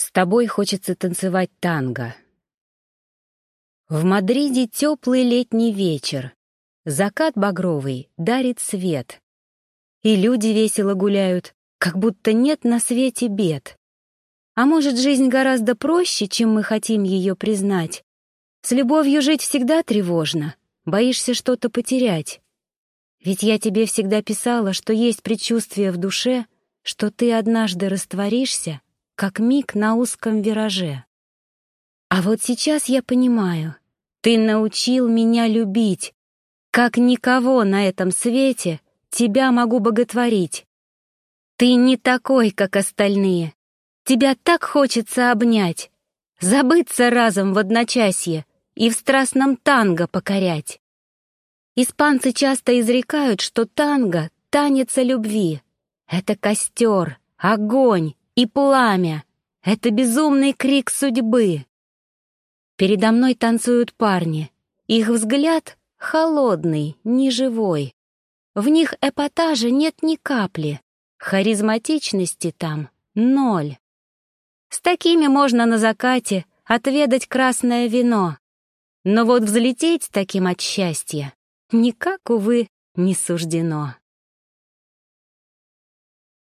С тобой хочется танцевать танго. В Мадриде теплый летний вечер. Закат багровый дарит свет. И люди весело гуляют, как будто нет на свете бед. А может, жизнь гораздо проще, чем мы хотим ее признать? С любовью жить всегда тревожно, боишься что-то потерять. Ведь я тебе всегда писала, что есть предчувствие в душе, что ты однажды растворишься — как миг на узком вираже. А вот сейчас я понимаю, ты научил меня любить, как никого на этом свете тебя могу боготворить. Ты не такой, как остальные. Тебя так хочется обнять, забыться разом в одночасье и в страстном танго покорять. Испанцы часто изрекают, что танго — танец о любви. Это костер, огонь, и пламя — это безумный крик судьбы. Передо мной танцуют парни. Их взгляд холодный, неживой. В них эпатажа нет ни капли, харизматичности там ноль. С такими можно на закате отведать красное вино. Но вот взлететь таким от счастья никак, увы, не суждено.